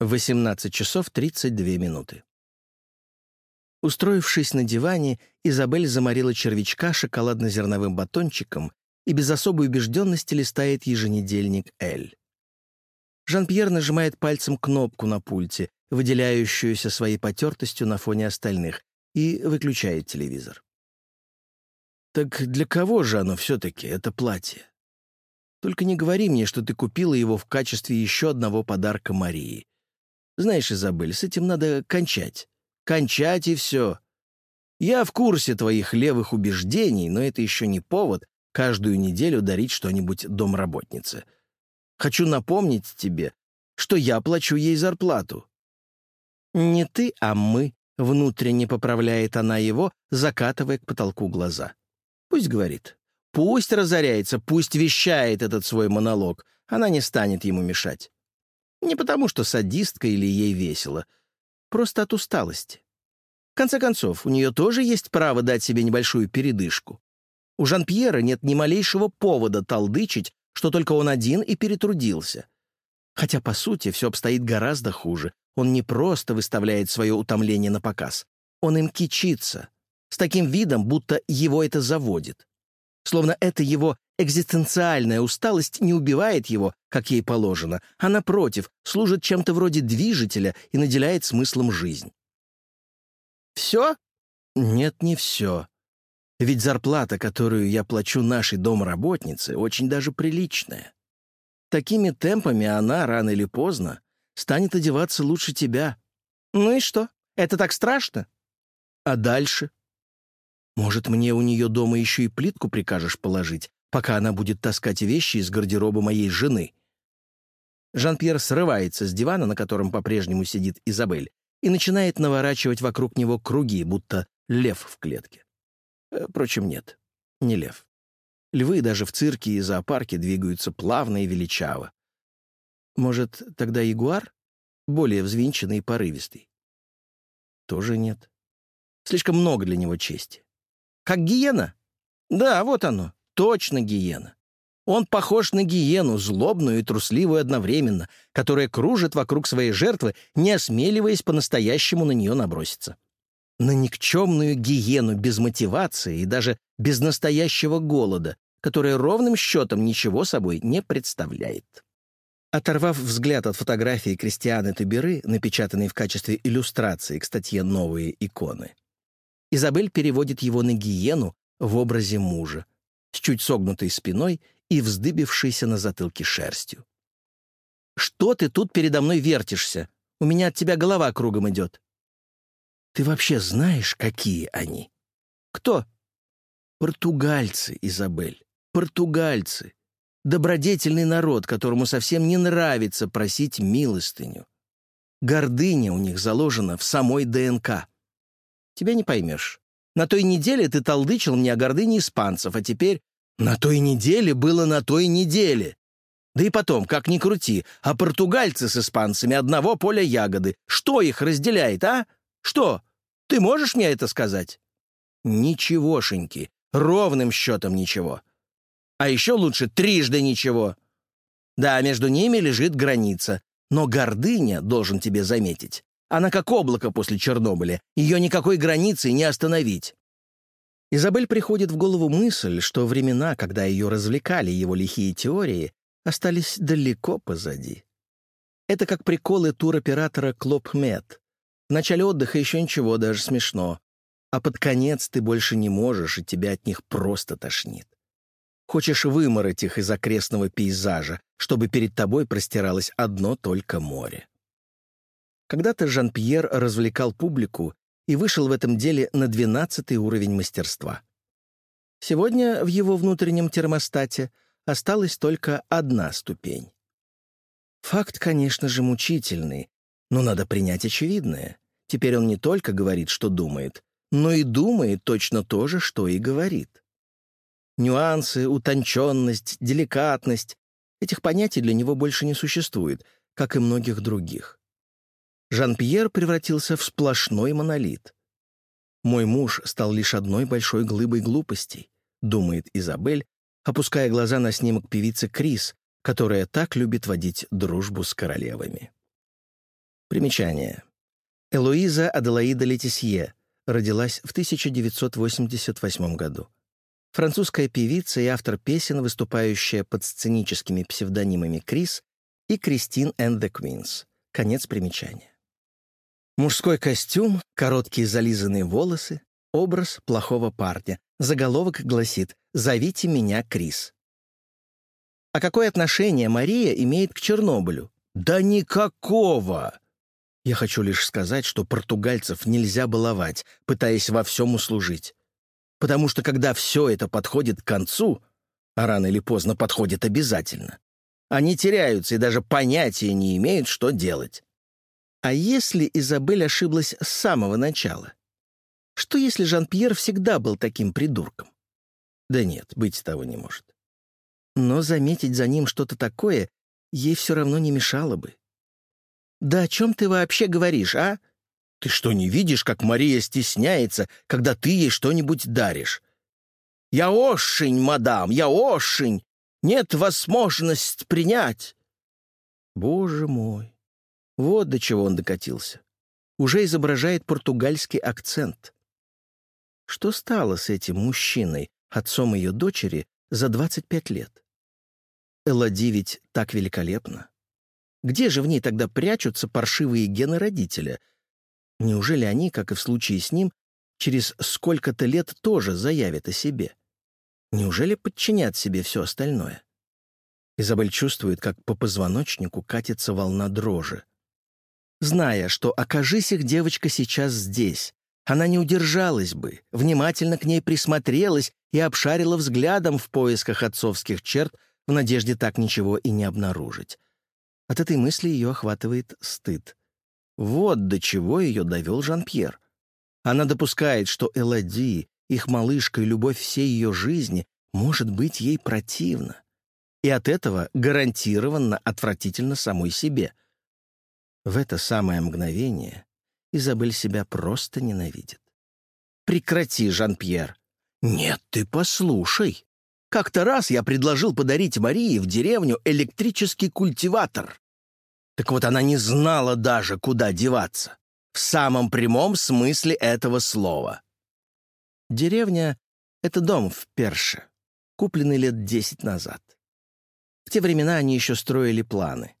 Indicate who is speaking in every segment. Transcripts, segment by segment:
Speaker 1: 18 часов 32 минуты. Устроившись на диване, Изабель заморила червячка шоколадно-зерновым батончиком и без особой убежденности листает еженедельник «Эль». Жан-Пьер нажимает пальцем кнопку на пульте, выделяющуюся своей потертостью на фоне остальных, и выключает телевизор. «Так для кого же оно все-таки, это платье? Только не говори мне, что ты купила его в качестве еще одного подарка Марии. Знаешь, Изабель, с этим надо кончать. Кончать и все. Я в курсе твоих левых убеждений, но это еще не повод каждую неделю дарить что-нибудь домработнице. Хочу напомнить тебе, что я плачу ей зарплату». «Не ты, а мы», — внутренне поправляет она его, закатывая к потолку глаза. «Пусть говорит. Пусть разоряется, пусть вещает этот свой монолог. Она не станет ему мешать. Не потому, что садистка или ей весело. Просто от усталости. В конце концов, у нее тоже есть право дать себе небольшую передышку. У Жан-Пьера нет ни малейшего повода толдычить, что только он один и перетрудился. Хотя, по сути, все обстоит гораздо хуже. Он не просто выставляет свое утомление на показ. Он им кичится. С таким видом, будто его это заводит. Словно это его экзистенциальная усталость не убивает его, как ей положено, а, напротив, служит чем-то вроде движителя и наделяет смыслом жизнь. «Все?» «Нет, не все. Ведь зарплата, которую я плачу нашей домработнице, очень даже приличная. Такими темпами она, рано или поздно, станет одеваться лучше тебя. Ну и что? Это так страшно? А дальше? Может, мне у нее дома еще и плитку прикажешь положить, пока она будет таскать вещи из гардероба моей жены?» Жан-Пьер срывается с дивана, на котором по-прежнему сидит Изабель, и начинает наворачивать вокруг него круги, будто лев в клетке. Э, впрочем, нет, не лев. Львы даже в цирке и зоопарке двигаются плавно и величаво. Может, тогда ягуар? Более взвинченный и порывистый. Тоже нет. Слишком много для него чести. Как гиена? Да, вот оно, точно гиена. Он похож на гиену, злобную и трусливую одновременно, которая кружит вокруг своей жертвы, не осмеливаясь по-настоящему на нее наброситься на никчемную гиену без мотивации и даже без настоящего голода, которая ровным счетом ничего собой не представляет. Оторвав взгляд от фотографии Кристианы Таберы, напечатанной в качестве иллюстрации к статье «Новые иконы», Изабель переводит его на гиену в образе мужа, с чуть согнутой спиной и вздыбившейся на затылке шерстью. «Что ты тут передо мной вертишься? У меня от тебя голова кругом идет. Ты вообще знаешь, какие они? Кто? Португальцы, Изабель. Португальцы. Добродетельный народ, которому совсем не нравится просить милостыню. Гордыня у них заложена в самой ДНК. Тебя не поймешь. На той неделе ты толдычил мне о гордыне испанцев, а теперь... На той неделе было на той неделе. Да и потом, как ни крути, а португальцы с испанцами одного поля ягоды. Что их разделяет, а? Что? Ты можешь мне это сказать?» «Ничегошеньки. Ровным счетом ничего. А еще лучше трижды ничего. Да, между ними лежит граница. Но гордыня, должен тебе заметить, она как облако после Чернобыля. Ее никакой границей не остановить». Изабель приходит в голову мысль, что времена, когда ее развлекали его лихие теории, остались далеко позади. Это как приколы туроператора Клопмет. В начале отдыха еще ничего, даже смешно. А под конец ты больше не можешь, и тебя от них просто тошнит. Хочешь вымороть их из окрестного пейзажа, чтобы перед тобой простиралось одно только море. Когда-то Жан-Пьер развлекал публику и вышел в этом деле на двенадцатый уровень мастерства. Сегодня в его внутреннем термостате осталась только одна ступень. Факт, конечно же, мучительный, но надо принять очевидное. Теперь он не только говорит, что думает, но и думает точно то же, что и говорит. Нюансы, утонченность, деликатность — этих понятий для него больше не существует, как и многих других. Жан-Пьер превратился в сплошной монолит. «Мой муж стал лишь одной большой глыбой глупостей», — думает Изабель, опуская глаза на снимок певицы Крис, которая так любит водить дружбу с королевами. Примечание. Элоиза Аделаида Летисье родилась в 1988 году. Французская певица и автор песен, выступающая под сценическими псевдонимами Крис и Кристин and the Queens. Конец примечания. Мужской костюм, короткие зализанные волосы, образ плохого парня. Заголовок гласит «Зовите меня Крис». А какое отношение Мария имеет к Чернобылю? Да никакого! Я хочу лишь сказать, что португальцев нельзя баловать, пытаясь во всем услужить. Потому что когда все это подходит к концу, а рано или поздно подходит обязательно, они теряются и даже понятия не имеют, что делать. А если Изабель ошиблась с самого начала? Что если Жан-Пьер всегда был таким придурком? Да нет, быть того не может. Но заметить за ним что-то такое ей все равно не мешало бы. «Да о чем ты вообще говоришь, а? Ты что, не видишь, как Мария стесняется, когда ты ей что-нибудь даришь? Я ошень, мадам, я ошень! Нет возможности принять!» Боже мой! Вот до чего он докатился. Уже изображает португальский акцент. Что стало с этим мужчиной, отцом ее дочери, за 25 лет? Эллади ведь так великолепна. Где же в ней тогда прячутся паршивые гены родителя? Неужели они, как и в случае с ним, через сколько-то лет тоже заявят о себе? Неужели подчинят себе все остальное? Изабель чувствует, как по позвоночнику катится волна дрожи. Зная, что окажись их девочка сейчас здесь, она не удержалась бы, внимательно к ней присмотрелась и обшарила взглядом в поисках отцовских черт в надежде так ничего и не обнаружить. От этой мысли ее охватывает стыд. Вот до чего ее довел Жан-Пьер. Она допускает, что Элоди, их малышка и любовь всей ее жизни, может быть ей противна. И от этого гарантированно отвратительно самой себе. В это самое мгновение Изабель себя просто ненавидит. «Прекрати, Жан-Пьер!» «Нет, ты послушай!» Как-то раз я предложил подарить Марии в деревню электрический культиватор. Так вот она не знала даже, куда деваться. В самом прямом смысле этого слова. Деревня — это дом в Перше, купленный лет десять назад. В те времена они еще строили планы.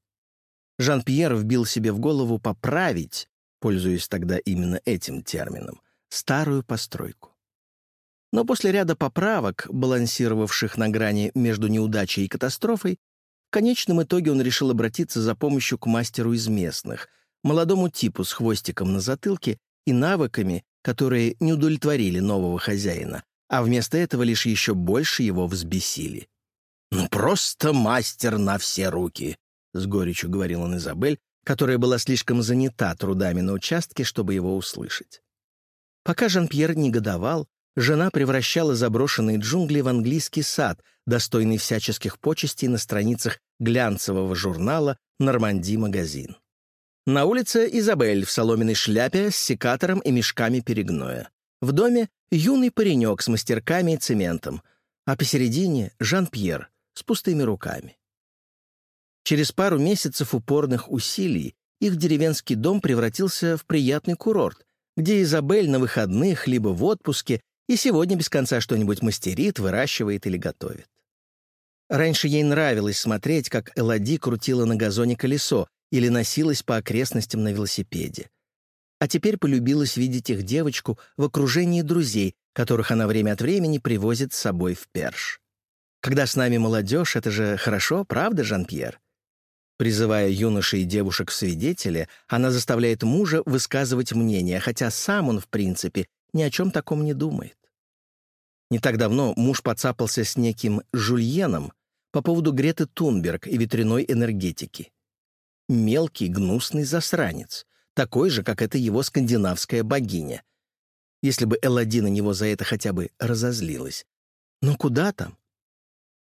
Speaker 1: Жан-Пьер вбил себе в голову поправить, пользуясь тогда именно этим термином, старую постройку. Но после ряда поправок, балансировавших на грани между неудачей и катастрофой, в конечном итоге он решил обратиться за помощью к мастеру из местных, молодому типу с хвостиком на затылке и навыками, которые не удовлетворили нового хозяина, а вместо этого лишь еще больше его взбесили. «Ну, просто мастер на все руки», — с горечью говорил он Изабель, которая была слишком занята трудами на участке, чтобы его услышать. Пока Жан-Пьер негодовал, жена превращала заброшенные джунгли в английский сад, достойный всяческих почестей на страницах глянцевого журнала «Норманди-магазин». На улице Изабель в соломенной шляпе с секатором и мешками перегноя. В доме юный паренек с мастерками и цементом, а посередине Жан-Пьер с пустыми руками. Через пару месяцев упорных усилий их деревенский дом превратился в приятный курорт, где Изабель на выходных либо в отпуске и сегодня без конца что-нибудь мастерит, выращивает или готовит. Раньше ей нравилось смотреть, как Элоди крутила на газоне колесо или носилась по окрестностям на велосипеде. А теперь полюбилась видеть их девочку в окружении друзей, которых она время от времени привозит с собой в Перш. Когда с нами молодежь, это же хорошо, правда, Жан-Пьер? Призывая юношей и девушек в свидетели, она заставляет мужа высказывать мнение, хотя сам он, в принципе, ни о чем таком не думает. Не так давно муж поцапался с неким Жульеном по поводу Греты Тунберг и ветряной энергетики. Мелкий, гнусный засранец, такой же, как эта его скандинавская богиня. Если бы Эллади на него за это хотя бы разозлилась. Но куда там?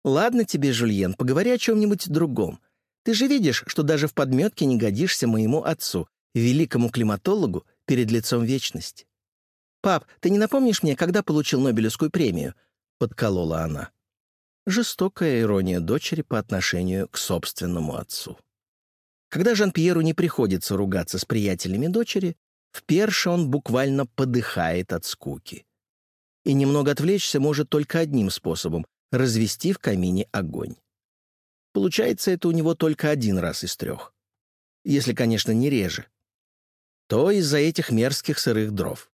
Speaker 1: Ладно тебе, Жульен, поговори о чем-нибудь другом. Ты же видишь, что даже в подметке не годишься моему отцу, великому климатологу, перед лицом вечности. «Пап, ты не напомнишь мне, когда получил Нобелевскую премию?» — подколола она. Жестокая ирония дочери по отношению к собственному отцу. Когда Жан-Пьеру не приходится ругаться с приятелями дочери, в Перше он буквально подыхает от скуки. И немного отвлечься может только одним способом — развести в камине огонь. Получается это у него только один раз из трех. Если, конечно, не реже. То из-за этих мерзких сырых дров.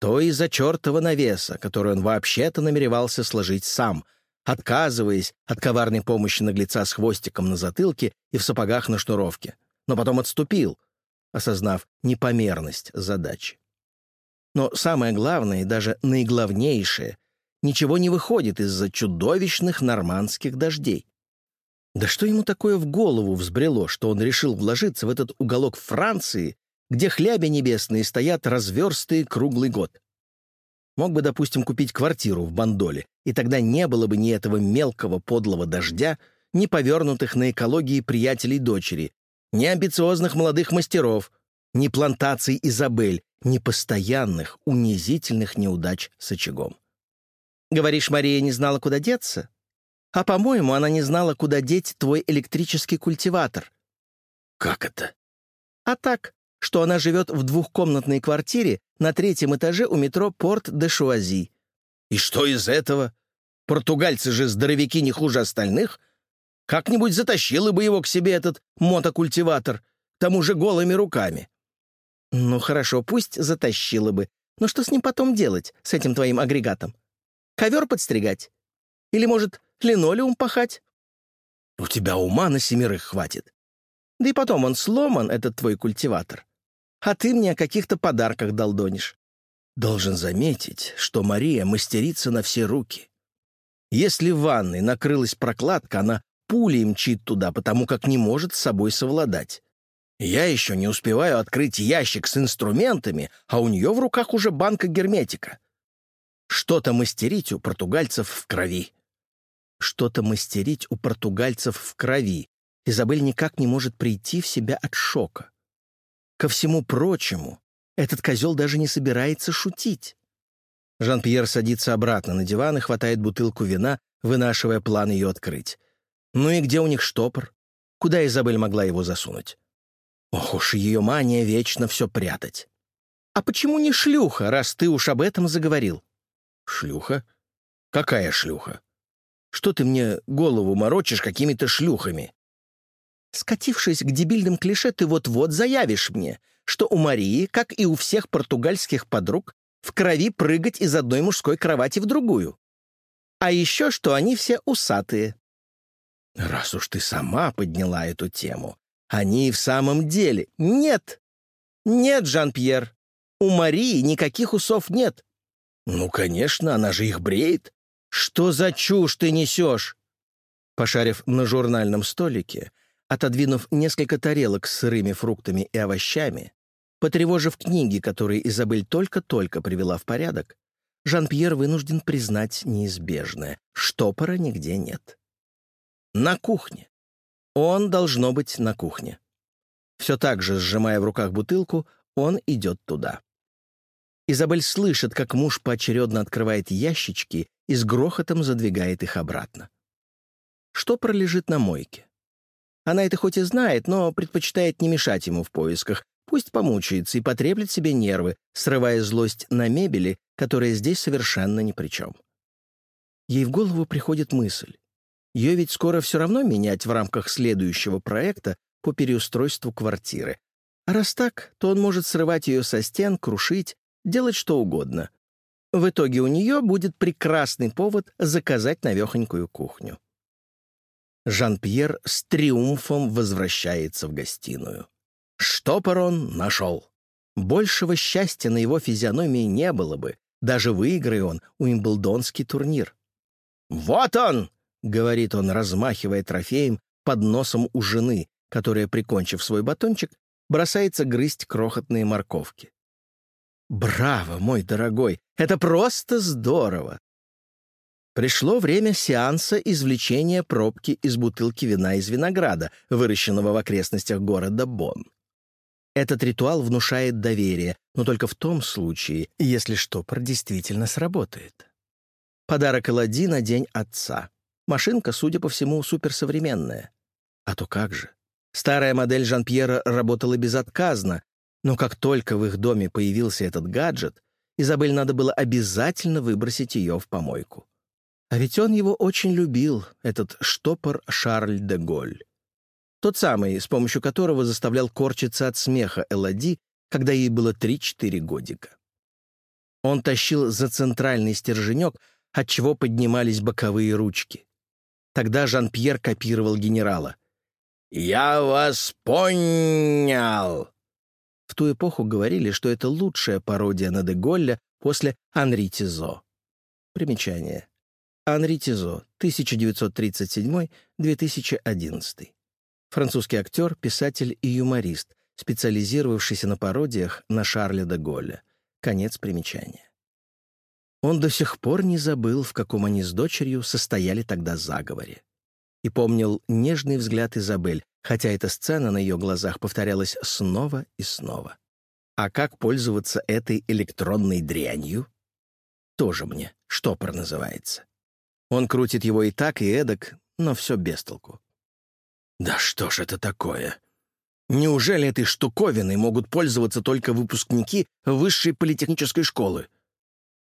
Speaker 1: То из-за чертова навеса, который он вообще-то намеревался сложить сам, отказываясь от коварной помощи наглеца с хвостиком на затылке и в сапогах на шнуровке. Но потом отступил, осознав непомерность задачи. Но самое главное и даже наиглавнейшее — ничего не выходит из-за чудовищных нормандских дождей. Да что ему такое в голову взбрело, что он решил вложиться в этот уголок Франции, где хляби небесные стоят разверстые круглый год? Мог бы, допустим, купить квартиру в Бандоле, и тогда не было бы ни этого мелкого подлого дождя, ни повернутых на экологии приятелей дочери, ни амбициозных молодых мастеров, ни плантаций Изабель, ни постоянных унизительных неудач с очагом. Говоришь, Мария не знала, куда деться? А, по-моему, она не знала, куда деть твой электрический культиватор».
Speaker 2: «Как это?»
Speaker 1: «А так, что она живет в двухкомнатной квартире на третьем этаже у метро Порт-де-Шуази».
Speaker 2: «И что из этого? Португальцы же здоровяки не хуже остальных. Как-нибудь затащила бы его к себе этот мотокультиватор, к тому же голыми руками».
Speaker 1: «Ну хорошо, пусть затащила бы. Но что с ним потом делать, с этим твоим агрегатом? Ковер подстригать? Или, может, линолеум пахать.
Speaker 2: У тебя ума на семерых хватит.
Speaker 1: Да и потом он сломан, этот твой культиватор. А ты мне о каких-то подарках долдонишь.
Speaker 2: Должен заметить, что Мария мастерица на все руки. Если в ванной накрылась прокладка, она пулей мчит туда, потому как не может с собой совладать. Я еще не успеваю открыть ящик с инструментами, а у нее в руках уже банка герметика. Что-то мастерить у португальцев в крови
Speaker 1: что-то мастерить у португальцев в крови. Изабель никак не может прийти в себя от шока. Ко всему прочему, этот козел даже не собирается шутить. Жан-Пьер садится обратно на диван и хватает бутылку вина, вынашивая план ее открыть. Ну и где у них штопор? Куда Изабель могла его засунуть? Ох уж ее мания вечно все прятать. А почему не шлюха, раз ты уж об этом заговорил?
Speaker 2: Шлюха? Какая шлюха? Что ты мне голову морочишь какими-то шлюхами?»
Speaker 1: Скатившись к дебильным клише, ты вот-вот заявишь мне, что у Марии, как и у всех португальских подруг, в крови прыгать из одной мужской кровати в другую. А еще, что они все усатые.
Speaker 2: Раз уж ты сама подняла эту тему, они в самом деле...
Speaker 1: Нет! Нет, Жан-Пьер, у Марии никаких усов нет.
Speaker 2: Ну, конечно, она же их бреет.
Speaker 1: «Что за чушь ты несешь?» Пошарив на журнальном столике, отодвинув несколько тарелок с сырыми фруктами и овощами, потревожив книги, которые Изабель только-только привела в порядок, Жан-Пьер вынужден признать неизбежное — штопора нигде нет. На кухне. Он должно быть на кухне. Все так же, сжимая в руках бутылку, он идет туда. Изабель слышит, как муж поочередно открывает ящички и с грохотом задвигает их обратно. Что пролежит на мойке? Она это хоть и знает, но предпочитает не мешать ему в поисках. Пусть помучается и потреплет себе нервы, срывая злость на мебели, которая здесь совершенно ни при чем. Ей в голову приходит мысль. Ее ведь скоро все равно менять в рамках следующего проекта по переустройству квартиры. А раз так, то он может срывать ее со стен, крушить, делать что угодно. В итоге у нее будет прекрасный повод заказать навехонькую кухню. Жан-Пьер с триумфом возвращается в гостиную. Штопор он нашел. Большего счастья на его физиономии не было бы, даже выиграя он Уимблдонский турнир. «Вот он!» — говорит он, размахивая трофеем под носом у жены, которая, прикончив свой батончик, бросается грызть крохотные морковки. Браво, мой дорогой! Это просто здорово! Пришло время сеанса извлечения пробки из бутылки вина из винограда, выращенного в окрестностях города Бонн. Этот ритуал внушает доверие, но только в том случае, если штопор действительно сработает. Подарок Эллади на День Отца. Машинка, судя по всему, суперсовременная. А то как же? Старая модель Жан-Пьера работала безотказно, но как только в их доме появился этот гаджет, Изабель надо было обязательно выбросить ее в помойку. А ведь он его очень любил, этот штопор Шарль де Голь. Тот самый, с помощью которого заставлял корчиться от смеха Элоди, когда ей было 3-4 годика. Он тащил за центральный стерженек, от чего поднимались боковые ручки. Тогда Жан-Пьер копировал генерала. «Я вас понял!» В ту эпоху говорили, что это лучшая пародия на Деголля после Анри Тизо. Примечание. Анри Тизо, 1937-2011. Французский актер, писатель и юморист, специализировавшийся на пародиях на Шарля де Голля. Конец примечания. Он до сих пор не забыл, в каком они с дочерью состояли тогда заговоре. И помнил нежный взгляд Изабель, хотя эта сцена на ее глазах повторялась снова и снова. А как пользоваться этой электронной дрянью? Тоже мне штопор называется. Он крутит его и так, и эдак, но все без толку. Да что ж это такое? Неужели этой штуковиной могут пользоваться только выпускники высшей политехнической школы?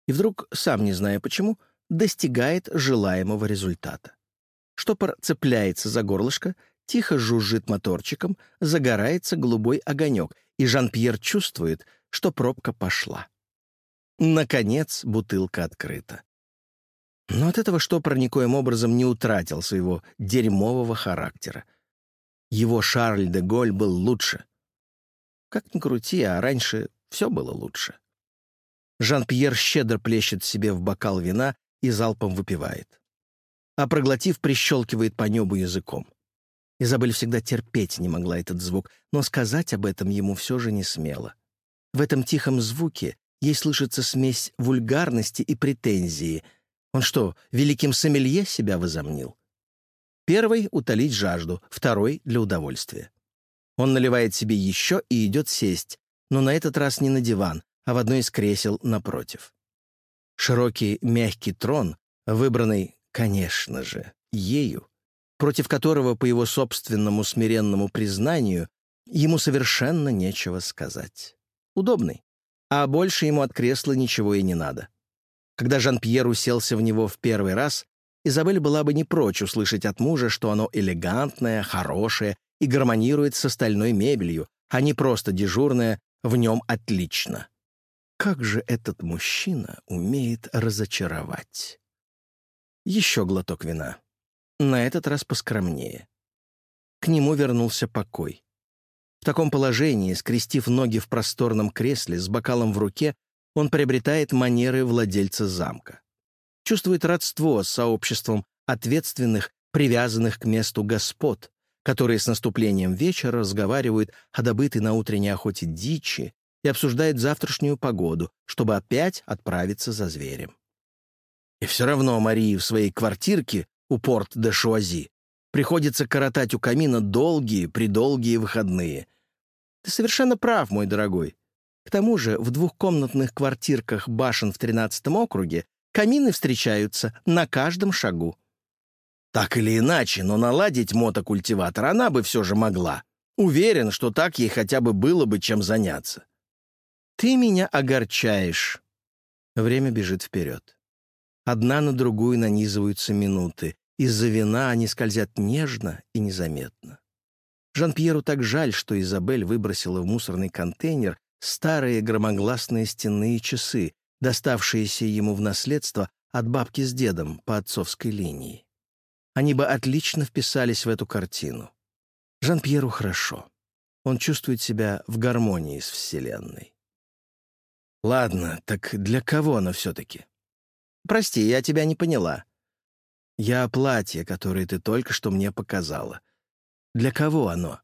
Speaker 1: И вдруг, сам не зная почему, достигает желаемого результата. Штопор цепляется за горлышко, тихо жужжит моторчиком, загорается голубой огонек, и Жан-Пьер чувствует, что пробка пошла. Наконец бутылка открыта. Но от этого штопор никоим образом не утратил своего дерьмового характера. Его Шарль де Голь был лучше. Как ни крути, а раньше все было лучше. Жан-Пьер щедро плещет себе в бокал вина и залпом выпивает. А проглотив, прищелкивает по небу языком. Изабель всегда терпеть не могла этот звук, но сказать об этом ему все же не смела. В этом тихом звуке ей слышится смесь вульгарности и претензии. Он что, великим сомелье себя возомнил? Первый — утолить жажду, второй — для удовольствия. Он наливает себе еще и идет сесть, но на этот раз не на диван, а в одно из кресел напротив. Широкий мягкий трон, выбранный, конечно же, ею, против которого, по его собственному смиренному признанию, ему совершенно нечего сказать. Удобный. А больше ему от кресла ничего и не надо. Когда Жан-Пьер уселся в него в первый раз, Изабель была бы не прочь услышать от мужа, что оно элегантное, хорошее и гармонирует с остальной мебелью, а не просто дежурное «в нем отлично». Как же этот мужчина умеет разочаровать? Еще глоток вина. На этот раз поскромнее. К нему вернулся покой. В таком положении, скрестив ноги в просторном кресле с бокалом в руке, он приобретает манеры владельца замка. Чувствует родство с сообществом ответственных, привязанных к месту господ, которые с наступлением вечера разговаривают о добытой на утренней охоте дичи и обсуждают завтрашнюю погоду, чтобы опять отправиться за зверем. И все равно Марии в своей квартирке у Порт-де-Шуази. Приходится коротать у камина долгие-предолгие выходные. Ты совершенно прав, мой дорогой. К тому же в двухкомнатных квартирках башен в 13 округе камины встречаются на каждом шагу. Так или иначе, но наладить мотокультиватор она бы все же могла. Уверен, что так ей хотя бы было бы чем заняться. Ты меня огорчаешь. Время бежит вперед. Одна на другую нанизываются минуты. Из-за вина они скользят нежно и незаметно. Жан-Пьеру так жаль, что Изабель выбросила в мусорный контейнер старые громогласные стенные часы, доставшиеся ему в наследство от бабки с дедом по отцовской линии. Они бы отлично вписались в эту картину. Жан-Пьеру хорошо. Он чувствует себя в гармонии с Вселенной. Ладно, так для кого оно все-таки? Прости, я тебя не поняла. Я платье, которое ты только что мне показала. Для кого оно?